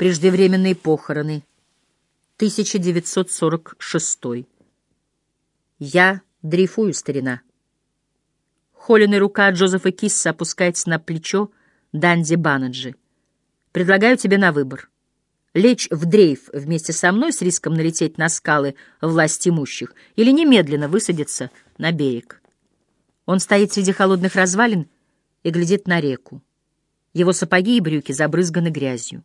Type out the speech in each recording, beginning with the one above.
Преждевременные похороны. 1946. Я дрейфую, старина. Холеная рука Джозефа Кисса опускается на плечо Данди Банаджи. Предлагаю тебе на выбор. Лечь в дрейф вместе со мной с риском налететь на скалы власть имущих или немедленно высадиться на берег. Он стоит среди холодных развалин и глядит на реку. Его сапоги и брюки забрызганы грязью.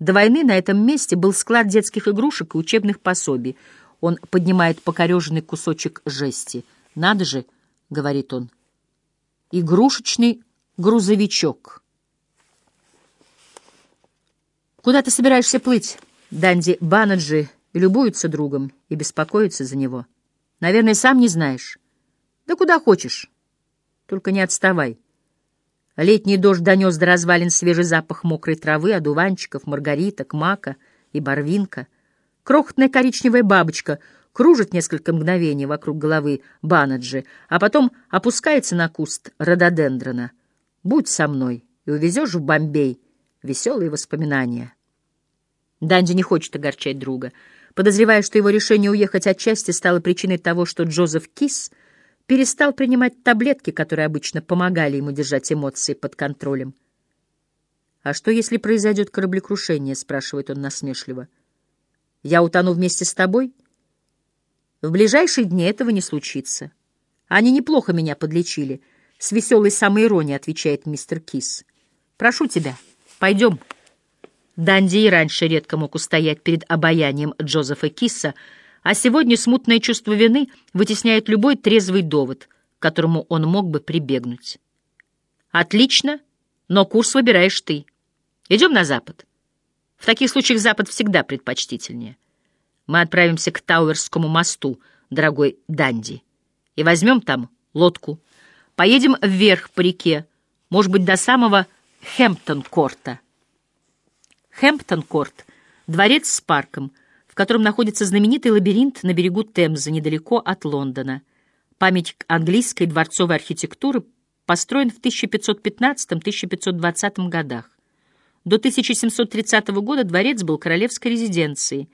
До войны на этом месте был склад детских игрушек и учебных пособий. Он поднимает покореженный кусочек жести. «Надо же», — говорит он, — «игрушечный грузовичок». «Куда ты собираешься плыть?» Данди Банаджи любуется другом и беспокоится за него. «Наверное, сам не знаешь». «Да куда хочешь. Только не отставай». Летний дождь донес до развалин свежий запах мокрой травы, одуванчиков, маргариток, мака и барвинка. Крохотная коричневая бабочка кружит несколько мгновений вокруг головы Банаджи, а потом опускается на куст рододендрона. «Будь со мной, и увезешь в Бомбей веселые воспоминания». Данди не хочет огорчать друга, подозревая, что его решение уехать отчасти стало причиной того, что Джозеф Кис — перестал принимать таблетки, которые обычно помогали ему держать эмоции под контролем. «А что, если произойдет кораблекрушение?» — спрашивает он насмешливо. «Я утону вместе с тобой?» «В ближайшие дни этого не случится. Они неплохо меня подлечили», — с веселой самоиронией отвечает мистер Кис. «Прошу тебя, пойдем». Данди и раньше редко мог устоять перед обаянием Джозефа Киса — а сегодня смутное чувство вины вытесняет любой трезвый довод, к которому он мог бы прибегнуть. «Отлично, но курс выбираешь ты. Идем на запад. В таких случаях запад всегда предпочтительнее. Мы отправимся к Тауэрскому мосту, дорогой Данди, и возьмем там лодку. Поедем вверх по реке, может быть, до самого Хэмптон-корта. Хэмптон-корт — дворец с парком — котором находится знаменитый лабиринт на берегу Темзы, недалеко от Лондона. Памятник английской дворцовой архитектуры построен в 1515-1520 годах. До 1730 года дворец был королевской резиденцией,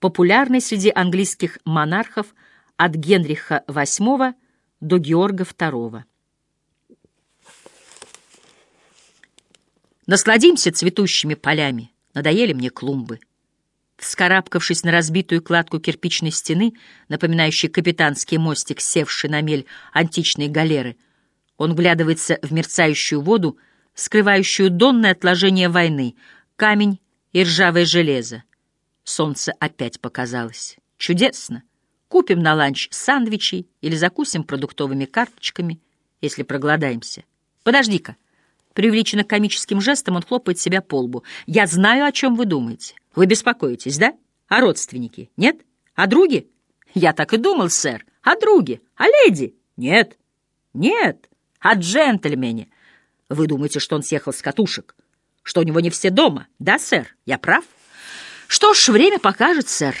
популярной среди английских монархов от Генриха VIII до Георга II. Насладимся цветущими полями, надоели мне клумбы. Вскарабкавшись на разбитую кладку кирпичной стены, напоминающей капитанский мостик, севший на мель античной галеры, он вглядывается в мерцающую воду, скрывающую донное отложение войны, камень и ржавое железо. Солнце опять показалось. Чудесно! Купим на ланч сандвичей или закусим продуктовыми карточками, если проголодаемся. Подожди-ка. Преувеличенно комическим жестом он хлопает себя по лбу. «Я знаю, о чем вы думаете. Вы беспокоитесь, да? А родственники? Нет? А други? Я так и думал, сэр. А други? А леди? Нет. Нет. А джентльмене? Вы думаете, что он съехал с катушек? Что у него не все дома? Да, сэр? Я прав? Что ж, время покажет, сэр.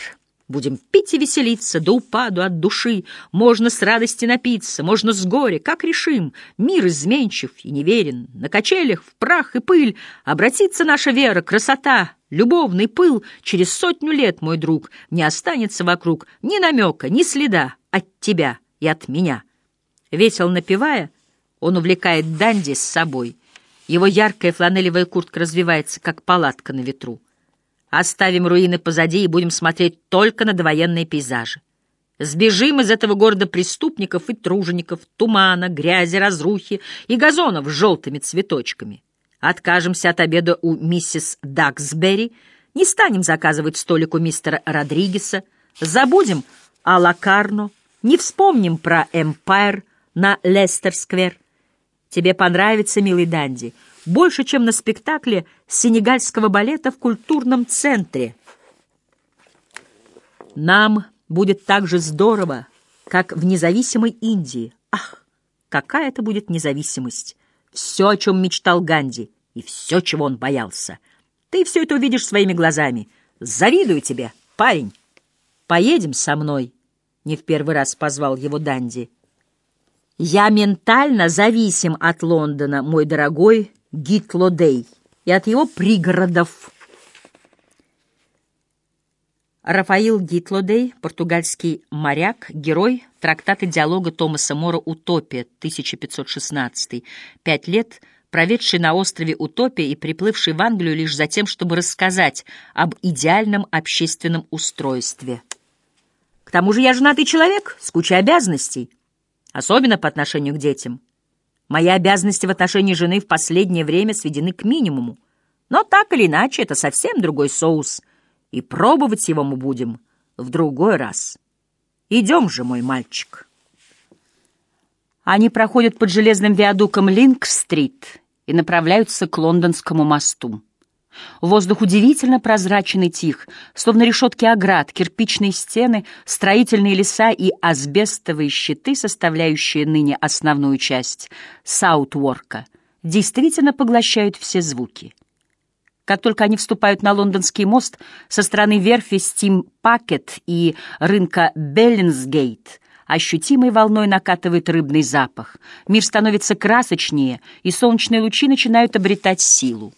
Будем пить и веселиться до упаду от души. Можно с радости напиться, можно с горя, как решим. Мир изменчив и неверен. На качелях, в прах и пыль обратится наша вера, красота, любовный пыл. Через сотню лет, мой друг, не останется вокруг ни намека, ни следа от тебя и от меня. Весел напевая, он увлекает Данди с собой. Его яркая фланелевая куртка развивается, как палатка на ветру. Оставим руины позади и будем смотреть только на довоенные пейзажи. Сбежим из этого города преступников и тружеников, тумана, грязи, разрухи и газонов с желтыми цветочками. Откажемся от обеда у миссис Даксбери, не станем заказывать столик у мистера Родригеса, забудем о Лакарно, не вспомним про Эмпайр на Лестер-сквер. Тебе понравится, милый Данди, — больше, чем на спектакле сенегальского балета в культурном центре. Нам будет так же здорово, как в независимой Индии. Ах, какая это будет независимость! Все, о чем мечтал Ганди, и все, чего он боялся. Ты все это увидишь своими глазами. Завидую тебе, парень. Поедем со мной, — не в первый раз позвал его Данди. Я ментально зависим от Лондона, мой дорогой Гитлодей и от его пригородов. Рафаил Гитлодей, португальский моряк, герой трактата диалога Томаса Мора «Утопия», 1516, пять лет, проведший на острове Утопия и приплывший в Англию лишь за тем, чтобы рассказать об идеальном общественном устройстве. К тому же я женатый человек с кучей обязанностей, особенно по отношению к детям. Мои обязанности в отношении жены в последнее время сведены к минимуму. Но так или иначе, это совсем другой соус — и пробовать его мы будем в другой раз. Идем же, мой мальчик. Они проходят под железным виадуком Линк-стрит и направляются к лондонскому мосту. Воздух удивительно прозрачен и тих, словно решетки оград, кирпичные стены, строительные леса и асбестовые щиты, составляющие ныне основную часть Саутворка, действительно поглощают все звуки. Как только они вступают на лондонский мост со стороны верфи Steam Packet и рынка Беллинсгейт, ощутимой волной накатывает рыбный запах. Мир становится красочнее, и солнечные лучи начинают обретать силу.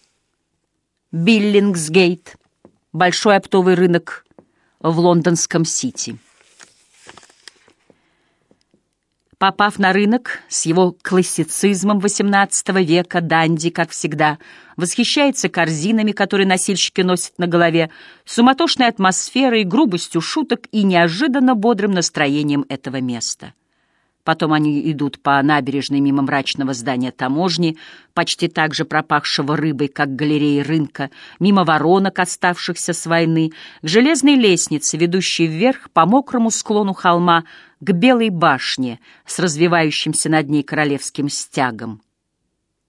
Биллингсгейт — большой оптовый рынок в лондонском Сити. Попав на рынок с его классицизмом XVIII века, Данди, как всегда, восхищается корзинами, которые носильщики носят на голове, суматошной атмосферой, грубостью шуток и неожиданно бодрым настроением этого места. Потом они идут по набережной мимо мрачного здания таможни, почти так же пропахшего рыбой, как галереи рынка, мимо воронок, оставшихся с войны, к железной лестнице, ведущей вверх по мокрому склону холма, к Белой башне с развивающимся над ней королевским стягом.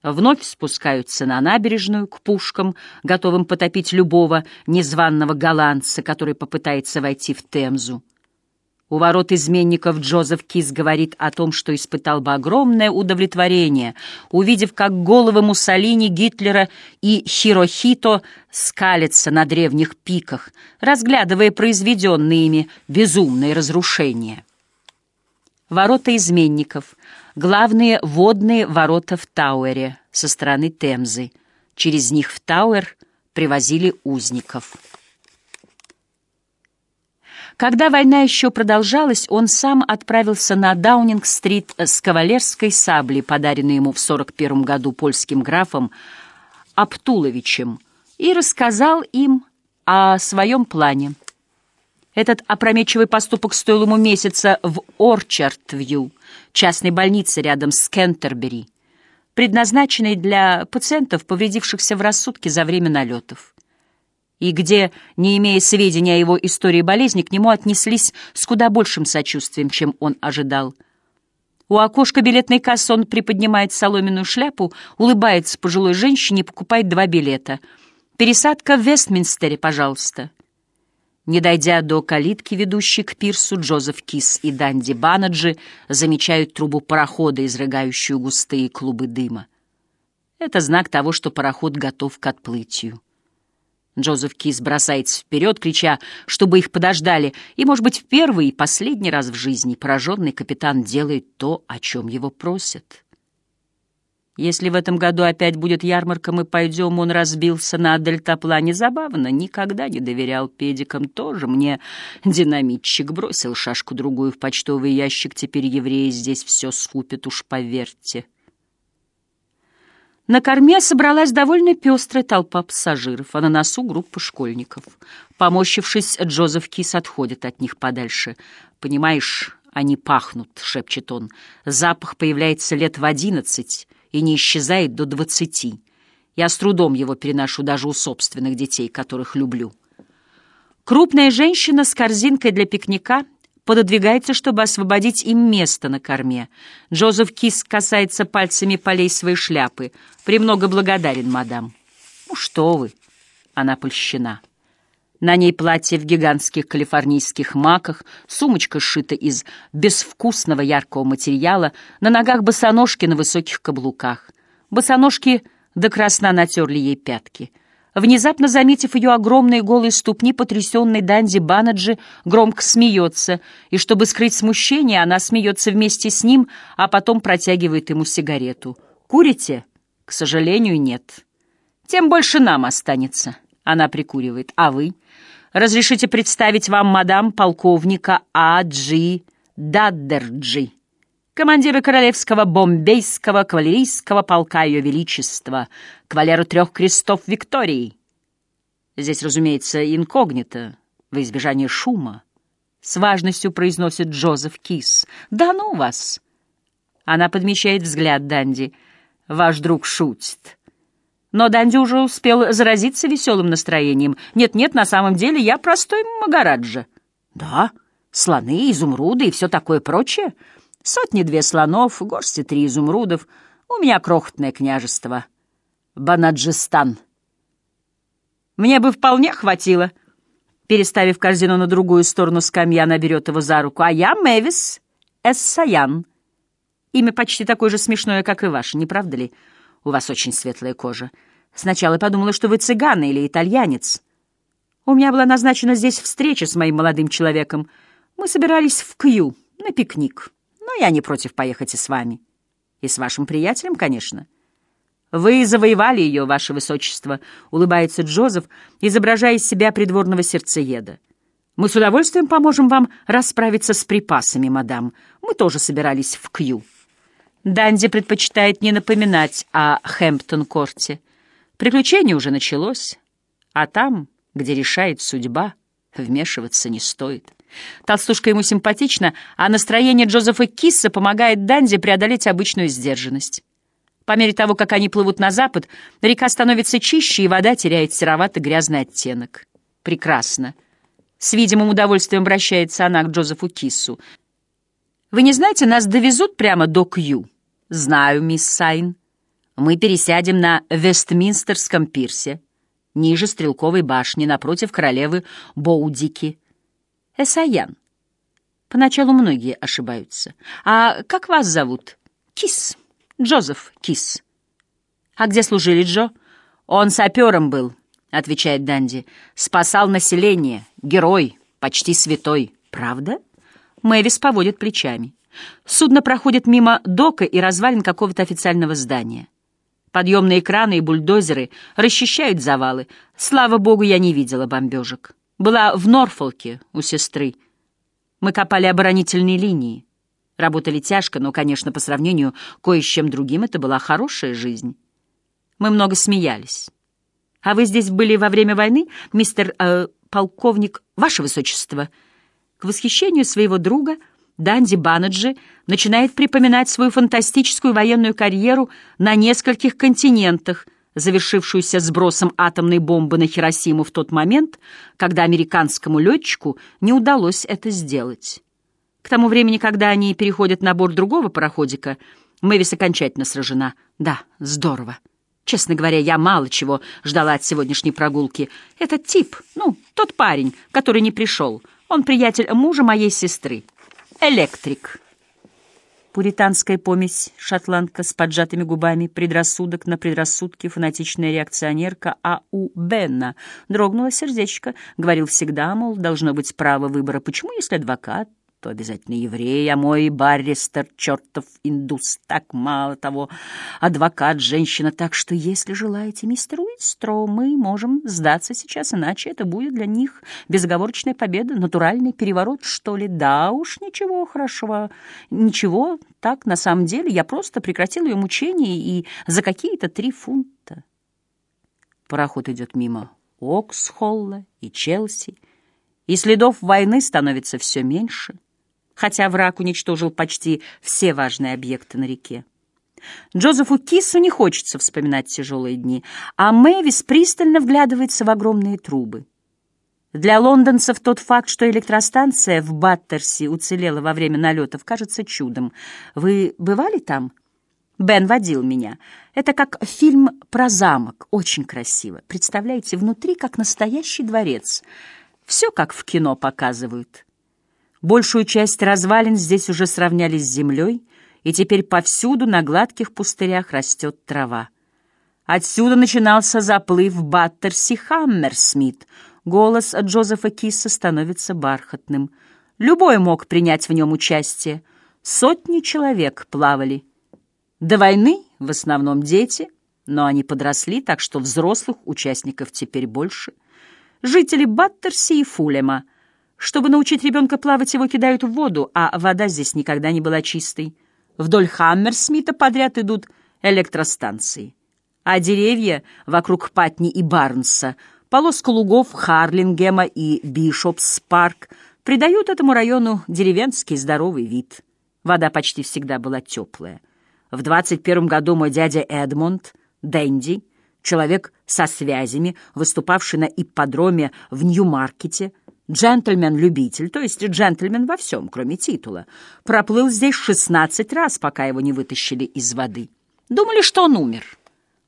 Вновь спускаются на набережную к пушкам, готовым потопить любого незваного голландца, который попытается войти в Темзу. У ворот изменников Джозеф Кис говорит о том, что испытал бы огромное удовлетворение, увидев, как головы Муссолини, Гитлера и Хирохито скалятся на древних пиках, разглядывая произведенные ими безумные разрушения. Ворота изменников. Главные водные ворота в Тауэре со стороны Темзы. Через них в Тауэр привозили узников. Когда война еще продолжалась, он сам отправился на Даунинг-стрит с кавалерской саблей, подаренной ему в 41 году польским графом Аптуловичем, и рассказал им о своем плане. Этот опрометчивый поступок стоил ему месяца в Орчардвью, частной больнице рядом с Кентербери, предназначенной для пациентов, повредившихся в рассудке за время налетов. И где, не имея сведений о его истории болезни, к нему отнеслись с куда большим сочувствием, чем он ожидал. У окошка билетной кассы он приподнимает соломенную шляпу, улыбается пожилой женщине и покупает два билета. «Пересадка в Вестминстере, пожалуйста». Не дойдя до калитки, ведущей к пирсу, Джозеф Кис и Данди Банаджи замечают трубу парохода, изрыгающую густые клубы дыма. Это знак того, что пароход готов к отплытию. Джозеф Кис бросается вперед, крича, чтобы их подождали, и, может быть, в первый и последний раз в жизни пораженный капитан делает то, о чем его просят. Если в этом году опять будет ярмарка, мы пойдем, он разбился на дельтаплане. Забавно, никогда не доверял педикам тоже. Мне динамитчик бросил шашку-другую в почтовый ящик. Теперь евреи здесь все скупят, уж поверьте. На корме собралась довольно пестрая толпа пассажиров, а на носу группа школьников. Помощившись, Джозеф Кис отходит от них подальше. «Понимаешь, они пахнут», — шепчет он. «Запах появляется лет в одиннадцать» и не исчезает до двадцати. Я с трудом его переношу даже у собственных детей, которых люблю. Крупная женщина с корзинкой для пикника пододвигается, чтобы освободить им место на корме. Джозеф Кис касается пальцами полей своей шляпы. «Премного благодарен, мадам». «Ну что вы!» Она польщена. На ней платье в гигантских калифорнийских маках, сумочка сшита из безвкусного яркого материала, на ногах босоножки на высоких каблуках. Босоножки до красна натерли ей пятки. Внезапно заметив ее огромные голые ступни, потрясенный Данди Банаджи громко смеется, и, чтобы скрыть смущение, она смеется вместе с ним, а потом протягивает ему сигарету. «Курите?» «К сожалению, нет. Тем больше нам останется». Она прикуривает. «А вы?» Разрешите представить вам мадам полковника А. Джи Даддерджи, командира Королевского бомбейского кавалерийского полка Ее Величества, кавалера трех крестов Виктории. Здесь, разумеется, инкогнито, во избежание шума. С важностью произносит Джозеф Кис. «Да ну вас!» Она подмечает взгляд Данди. «Ваш друг шутит». Но Данди уже успел заразиться веселым настроением. «Нет-нет, на самом деле я простой Магараджа». «Да, слоны, изумруды и все такое прочее. Сотни-две слонов, горсти три изумрудов. У меня крохотное княжество. Банаджистан». «Мне бы вполне хватило». Переставив корзину на другую сторону скамья, она берет его за руку. «А я Мэвис Эссаян. Имя почти такое же смешное, как и ваше, не правда ли?» У вас очень светлая кожа. Сначала подумала, что вы цыган или итальянец. У меня была назначена здесь встреча с моим молодым человеком. Мы собирались в Кью на пикник. Но я не против поехать и с вами. И с вашим приятелем, конечно. Вы завоевали ее, ваше высочество, — улыбается Джозеф, изображая из себя придворного сердцееда. Мы с удовольствием поможем вам расправиться с припасами, мадам. Мы тоже собирались в Кью. Данди предпочитает не напоминать о Хэмптон-корте. Приключение уже началось, а там, где решает судьба, вмешиваться не стоит. Толстушка ему симпатична, а настроение Джозефа Кисса помогает Данди преодолеть обычную сдержанность. По мере того, как они плывут на запад, река становится чище, и вода теряет серовато-грязный оттенок. Прекрасно. С видимым удовольствием обращается она к Джозефу Киссу. Вы не знаете, нас довезут прямо до Кью? Знаю, мисс Сайн. Мы пересядем на Вестминстерском пирсе, ниже Стрелковой башни, напротив королевы Боудики. Эсаян. Поначалу многие ошибаются. А как вас зовут? Кис. Джозеф Кис. А где служили Джо? Он сапером был, отвечает Данди. Спасал население. Герой. Почти святой. Правда? Мэвис поводит плечами. Судно проходит мимо дока и развалин какого-то официального здания. Подъемные краны и бульдозеры расчищают завалы. Слава богу, я не видела бомбежек. Была в Норфолке у сестры. Мы копали оборонительные линии. Работали тяжко, но, конечно, по сравнению кое с чем другим, это была хорошая жизнь. Мы много смеялись. А вы здесь были во время войны, мистер э, полковник, ваше высочество?» К восхищению своего друга Данди Банаджи начинает припоминать свою фантастическую военную карьеру на нескольких континентах, завершившуюся сбросом атомной бомбы на Хиросиму в тот момент, когда американскому летчику не удалось это сделать. К тому времени, когда они переходят на борт другого пароходика, Мэвис окончательно сражена. Да, здорово. Честно говоря, я мало чего ждала от сегодняшней прогулки. Этот тип, ну, тот парень, который не пришел — он приятель мужа моей сестры. Электрик. Пуританская помесь, шотландка с поджатыми губами, предрассудок на предрассудке, фанатичная реакционерка, а у Бенна дрогнуло сердечко, говорил всегда, мол, должно быть право выбора. Почему, если адвокат, то обязательно еврей, а мой барристер, чертов индус, так мало того, адвокат, женщина, так что, если желаете, мистер Уинстро, мы можем сдаться сейчас, иначе это будет для них безоговорочная победа, натуральный переворот, что ли, да уж, ничего хорошего, ничего, так, на самом деле, я просто прекратил ее мучения и за какие-то три фунта. Пароход идет мимо Оксхолла и Челси, и следов войны становится все меньше — хотя враг уничтожил почти все важные объекты на реке. Джозефу Кису не хочется вспоминать тяжелые дни, а Мэвис пристально вглядывается в огромные трубы. Для лондонцев тот факт, что электростанция в Баттерси уцелела во время налетов, кажется чудом. Вы бывали там? Бен водил меня. Это как фильм про замок, очень красиво. Представляете, внутри как настоящий дворец. Все как в кино показывают. Большую часть развалин здесь уже сравнялись с землей, и теперь повсюду на гладких пустырях растет трава. Отсюда начинался заплыв Баттерси Хаммерсмит. Голос Джозефа Кисса становится бархатным. Любой мог принять в нем участие. Сотни человек плавали. До войны в основном дети, но они подросли, так что взрослых участников теперь больше — жители Баттерси и Фулема. Чтобы научить ребенка плавать, его кидают в воду, а вода здесь никогда не была чистой. Вдоль Хаммерсмита подряд идут электростанции. А деревья вокруг Патни и Барнса, полоска лугов Харлингема и Бишопс-парк придают этому району деревенский здоровый вид. Вода почти всегда была теплая. В 21 году мой дядя Эдмонд, Дэнди, человек со связями, выступавший на ипподроме в Нью-Маркете, Джентльмен-любитель, то есть джентльмен во всем, кроме титула, проплыл здесь шестнадцать раз, пока его не вытащили из воды. Думали, что он умер.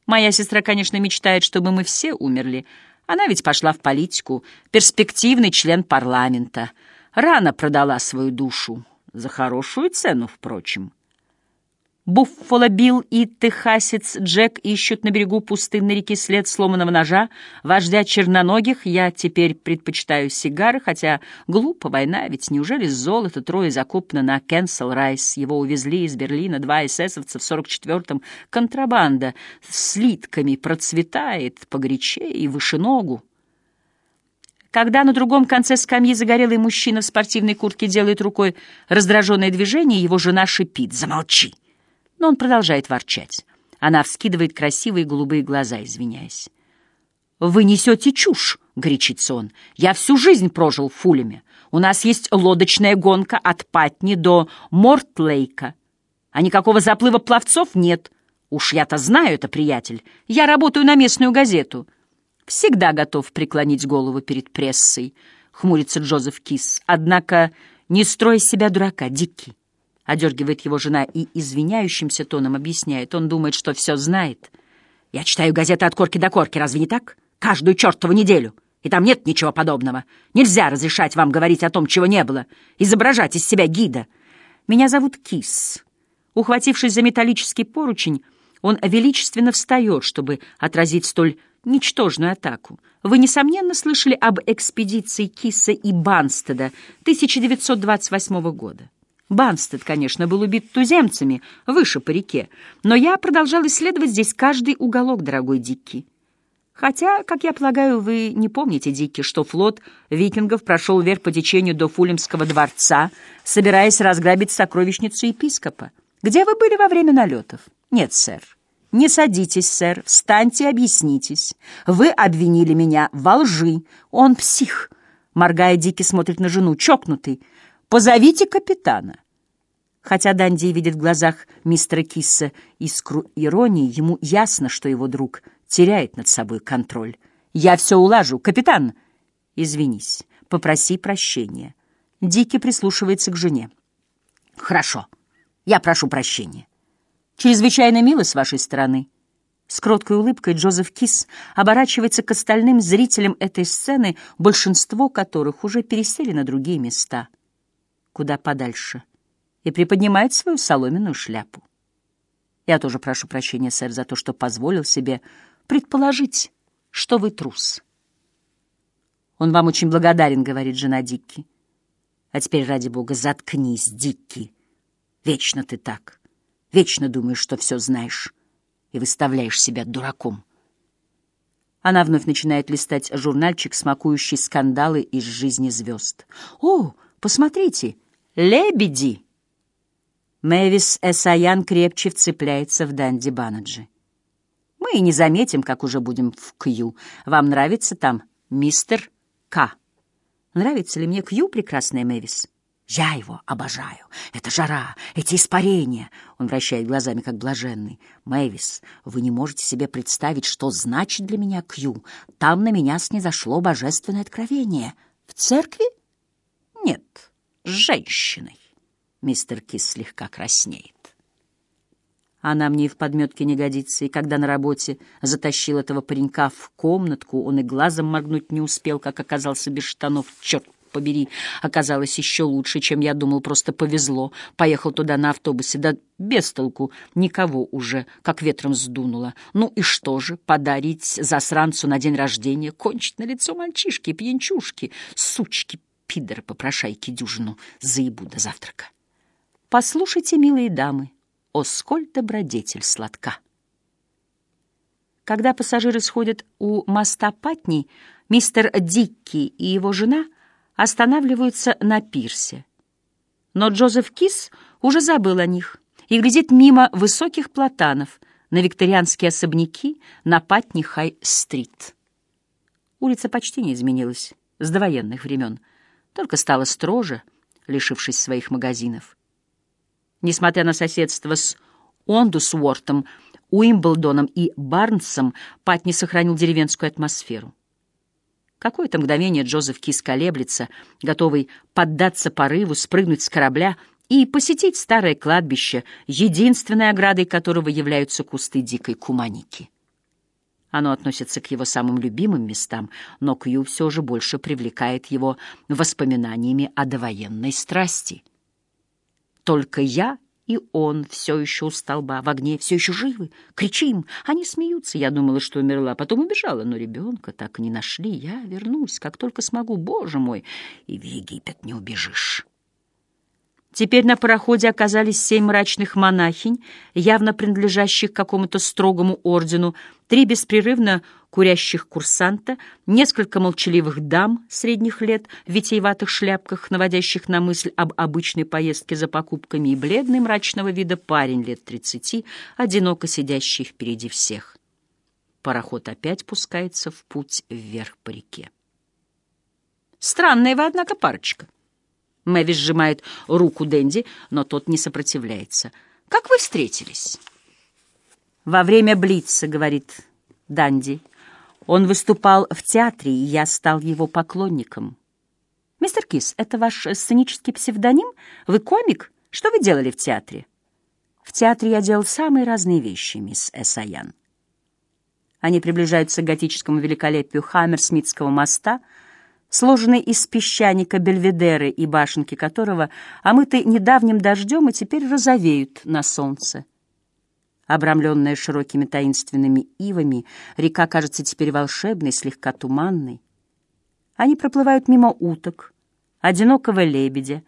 Моя сестра, конечно, мечтает, чтобы мы все умерли. Она ведь пошла в политику, перспективный член парламента. Рано продала свою душу. За хорошую цену, впрочем. Буффало Билл и техасец Джек ищут на берегу пустынной реки след сломанного ножа. Вождя черноногих я теперь предпочитаю сигары, хотя глупо война, ведь неужели золото трое закопано на Кенсел Райс? Его увезли из Берлина два эсэсовца в 44-м. Контрабанда с слитками процветает погорячее и выше ногу. Когда на другом конце скамьи загорелый мужчина в спортивной куртке делает рукой раздраженное движение, его жена шипит «Замолчи!» Но он продолжает ворчать. Она вскидывает красивые голубые глаза, извиняясь. «Вы несете чушь!» — горячится он. «Я всю жизнь прожил в Фулеме. У нас есть лодочная гонка от Патни до Мортлейка. А никакого заплыва пловцов нет. Уж я-то знаю это, приятель. Я работаю на местную газету. Всегда готов преклонить голову перед прессой», — хмурится Джозеф Кис. «Однако не строй себя дурака, Дикки. — одергивает его жена и извиняющимся тоном объясняет. Он думает, что все знает. «Я читаю газеты от корки до корки, разве не так? Каждую чертову неделю. И там нет ничего подобного. Нельзя разрешать вам говорить о том, чего не было. Изображать из себя гида. Меня зовут Кис». Ухватившись за металлический поручень, он величественно встает, чтобы отразить столь ничтожную атаку. Вы, несомненно, слышали об экспедиции Киса и Банстеда 1928 года. Банстед, конечно, был убит туземцами выше по реке, но я продолжал исследовать здесь каждый уголок, дорогой Дикки. Хотя, как я полагаю, вы не помните, Дикки, что флот викингов прошел вверх по течению до Фулемского дворца, собираясь разграбить сокровищницу епископа. Где вы были во время налетов? Нет, сэр. Не садитесь, сэр, встаньте и объяснитесь. Вы обвинили меня во лжи. Он псих. Моргая, Дикки смотрит на жену, чокнутый. Позовите капитана. Хотя Данди видит в глазах мистера Кисса искру иронии, ему ясно, что его друг теряет над собой контроль. «Я все улажу. Капитан!» «Извинись. Попроси прощения». Дики прислушивается к жене. «Хорошо. Я прошу прощения. Чрезвычайно мило с вашей стороны». С кроткой улыбкой Джозеф Кис оборачивается к остальным зрителям этой сцены, большинство которых уже пересели на другие места. Куда подальше и приподнимает свою соломенную шляпу. Я тоже прошу прощения, сэр, за то, что позволил себе предположить, что вы трус. Он вам очень благодарен, говорит жена Дикки. А теперь, ради бога, заткнись, Дикки. Вечно ты так. Вечно думаешь, что все знаешь, и выставляешь себя дураком. Она вновь начинает листать журнальчик, смакующий скандалы из жизни звезд. «О, посмотрите, лебеди!» Мэвис Эсаян крепче вцепляется в Данди Банаджи. Мы и не заметим, как уже будем в Кью. Вам нравится там мистер К? Нравится ли мне Кью, прекрасная Мэвис? Я его обожаю. Это жара, эти испарения. Он вращает глазами, как блаженный. Мэвис, вы не можете себе представить, что значит для меня Кью. Там на меня снизошло божественное откровение. В церкви? Нет, с женщиной. Мистер Кис слегка краснеет. Она мне и в подметке не годится, и когда на работе затащил этого паренька в комнатку, он и глазом моргнуть не успел, как оказался без штанов. Черт побери, оказалось еще лучше, чем я думал, просто повезло. Поехал туда на автобусе, да без толку, никого уже, как ветром сдунуло. Ну и что же, подарить засранцу на день рождения, кончить на лицо мальчишки, пьянчушки, сучки, пидоры, попрошайки дюжину, заебу до завтрака. Послушайте, милые дамы, о сколь добродетель сладка. Когда пассажиры сходят у моста Патни, Мистер Дикки и его жена останавливаются на пирсе. Но Джозеф Кис уже забыл о них и глядит мимо высоких платанов на викторианские особняки на Патни-Хай-стрит. Улица почти не изменилась с довоенных времен, только стала строже, лишившись своих магазинов. Несмотря на соседство с Ондусвортом, Уимблдоном и Барнсом, Патни сохранил деревенскую атмосферу. Какое-то мгновение Джозеф Кис колеблется, готовый поддаться порыву, спрыгнуть с корабля и посетить старое кладбище, единственной оградой которого являются кусты дикой куманики. Оно относится к его самым любимым местам, но Кью все же больше привлекает его воспоминаниями о довоенной страсти. Только я и он все еще у столба, в огне, все еще живы. Кричим, они смеются. Я думала, что умерла, потом убежала, но ребенка так и не нашли. Я вернусь, как только смогу, боже мой, и в Египет не убежишь. Теперь на пароходе оказались семь мрачных монахинь, явно принадлежащих какому-то строгому ордену, три беспрерывно курящих курсанта, несколько молчаливых дам средних лет в витиеватых шляпках, наводящих на мысль об обычной поездке за покупками, и бледный мрачного вида парень лет тридцати, одиноко сидящий впереди всех. Пароход опять пускается в путь вверх по реке. «Странная вы, однако, парочка». Мэвис сжимает руку Дэнди, но тот не сопротивляется. «Как вы встретились?» «Во время Блица», — говорит Данди. «Он выступал в театре, и я стал его поклонником». «Мистер Кис, это ваш сценический псевдоним? Вы комик? Что вы делали в театре?» «В театре я делал самые разные вещи, мисс Эсаян». Они приближаются к готическому великолепию Хаммерсмитского моста — сложенный из песчаника Бельведеры и башенки которого омыты недавним дождем и теперь розовеют на солнце. Обрамленная широкими таинственными ивами, река кажется теперь волшебной, слегка туманной. Они проплывают мимо уток, одинокого лебедя,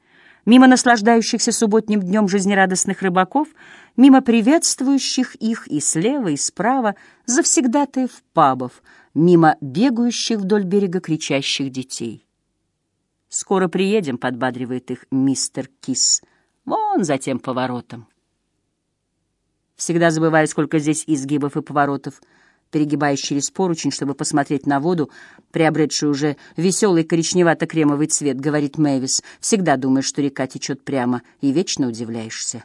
мимо наслаждающихся субботним днем жизнерадостных рыбаков, мимо приветствующих их и слева, и справа, завсегдатаев пабов — мимо бегающих вдоль берега кричащих детей. «Скоро приедем», — подбадривает их мистер Кис. «Вон за тем поворотом». Всегда забывая, сколько здесь изгибов и поворотов, перегибаясь через поручень, чтобы посмотреть на воду, приобретшую уже веселый коричневато-кремовый цвет, говорит Мэвис, всегда думаешь, что река течет прямо, и вечно удивляешься.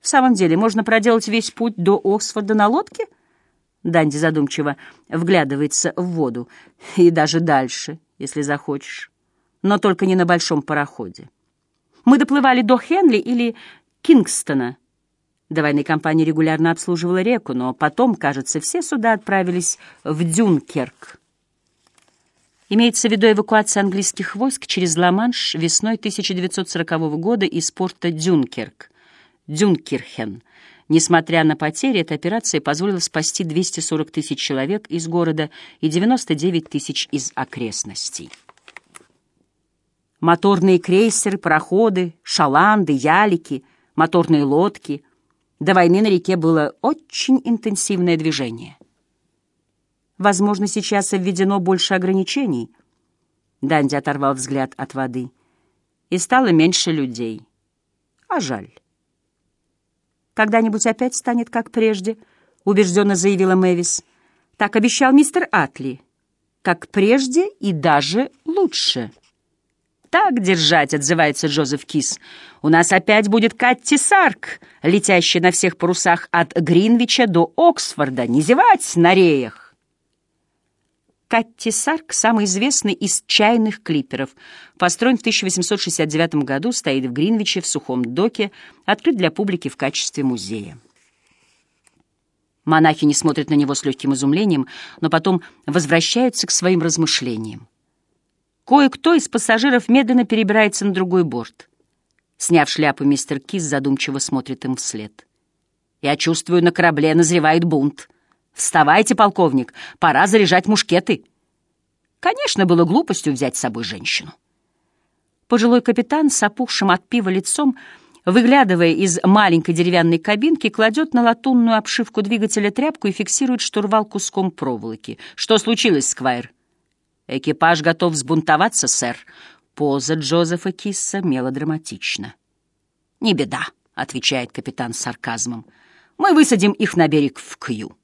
В самом деле, можно проделать весь путь до Оксфорда на лодке — Данди задумчиво вглядывается в воду. И даже дальше, если захочешь. Но только не на большом пароходе. Мы доплывали до Хенли или Кингстона. До компания регулярно обслуживала реку, но потом, кажется, все суда отправились в Дюнкерк. Имеется в виду эвакуация английских войск через Ла-Манш весной 1940 года из порта Дюнкерк, Дюнкирхен, Несмотря на потери, эта операция позволила спасти 240 тысяч человек из города и 99 тысяч из окрестностей. Моторные крейсеры, пароходы, шаланды, ялики, моторные лодки. До войны на реке было очень интенсивное движение. Возможно, сейчас введено больше ограничений. Данди оторвал взгляд от воды. И стало меньше людей. А жаль. Когда-нибудь опять станет как прежде, — убежденно заявила Мэвис. Так обещал мистер Атли. Как прежде и даже лучше. «Так держать», — отзывается Джозеф Кис. «У нас опять будет Катти Сарк, летящая на всех парусах от Гринвича до Оксфорда. Не зевать на реях!» Катти Сарк, самый известный из чайных клиперов. Построен в 1869 году, стоит в Гринвиче в сухом доке, открыт для публики в качестве музея. Монахи не смотрят на него с легким изумлением, но потом возвращаются к своим размышлениям. Кое-кто из пассажиров медленно перебирается на другой борт. Сняв шляпу, мистер Кис задумчиво смотрит им вслед. «Я чувствую, на корабле назревает бунт», «Вставайте, полковник, пора заряжать мушкеты». Конечно, было глупостью взять с собой женщину. Пожилой капитан с опухшим от пива лицом, выглядывая из маленькой деревянной кабинки, кладет на латунную обшивку двигателя тряпку и фиксирует штурвал куском проволоки. «Что случилось, Сквайр?» Экипаж готов взбунтоваться, сэр. Поза Джозефа Кисса мелодраматична. «Не беда», — отвечает капитан с сарказмом. «Мы высадим их на берег в Кью.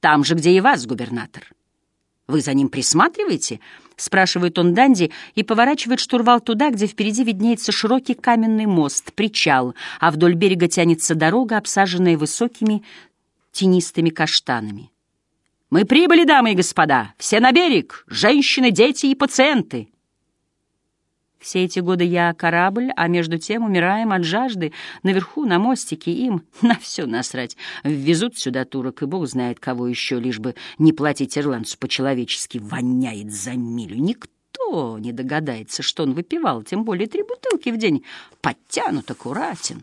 Там же, где и вас, губернатор». «Вы за ним присматриваете?» — спрашивает он Данди и поворачивает штурвал туда, где впереди виднеется широкий каменный мост, причал, а вдоль берега тянется дорога, обсаженная высокими тенистыми каштанами. «Мы прибыли, дамы и господа! Все на берег! Женщины, дети и пациенты!» Все эти годы я корабль, а между тем умираем от жажды. Наверху, на мостике, им на все насрать. Ввезут сюда турок, и бог знает кого еще, лишь бы не платить ирландцу по-человечески. Воняет за милю. Никто не догадается, что он выпивал, тем более три бутылки в день. Подтянут, аккуратен.